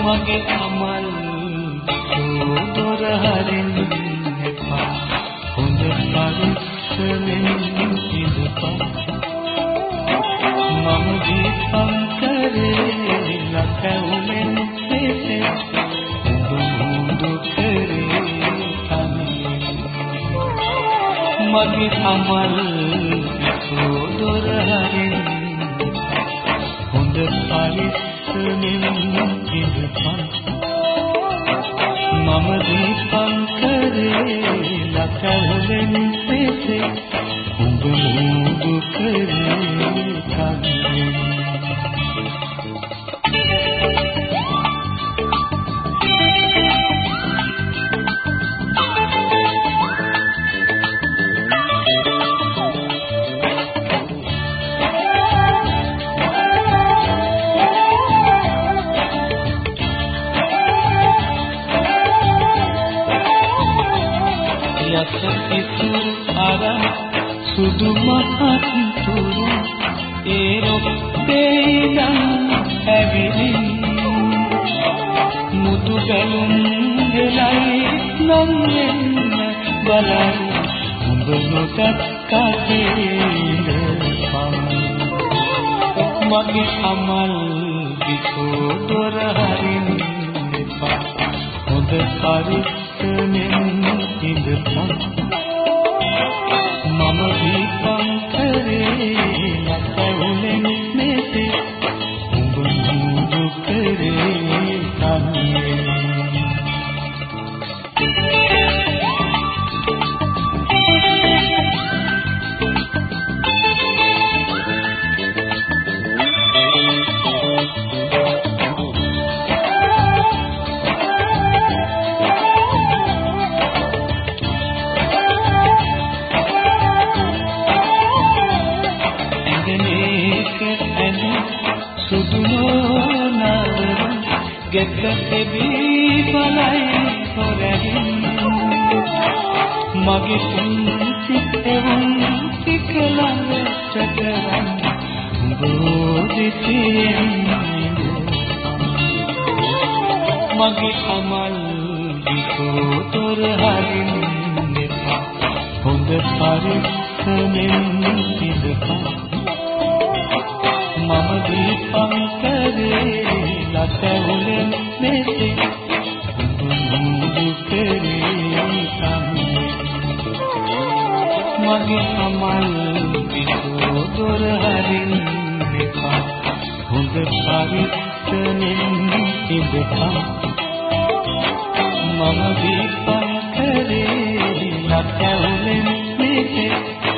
මගේ අමල් දොර හරින්න එපා හොඳ පරිස්සමෙන් ඉඳපන් මම දීපං කරේ ලකවුලෙන් පෙසේ මුදු කරේ මගේ අමල් දොර හරින්න හොඳ පරිස්සමෙන් ඉඳපන් මම දීපං කරේ ලකවුලෙන් පෙසේ උඹ මුදු කරේ කන්නේ සුදු මහත් තුරු ඒ රොත්තේ ඉඳන් ඇවිලින් මුතු බැලුම් ගෙලයි නම් එන්න බලයි උඹ නොදත් කටේද මගේ අමල් විකෝ දොර හරින්න එපා. හොඳ පරිස්සමෙන් ගෙත එබී බලයි හොරගින් මගේ පුංචි එවුන් ටික ළඟට කරන් බෝධිතියෙන් මගේ අමල් විකෝ තොර හරින්න එපා හොඳ පරිස්සමෙන් ඉඳපන්. මම දීපං කරේ ලතවුලෙන් මෙසේ මුදු කරේ කන්නේ මගේ අමල් විකෝ දොර හරින්න එපා හොඳ පරිස්සමෙන් ඉඳපන් මම දීපං කරේ ලතවුලෙන් මෙසේ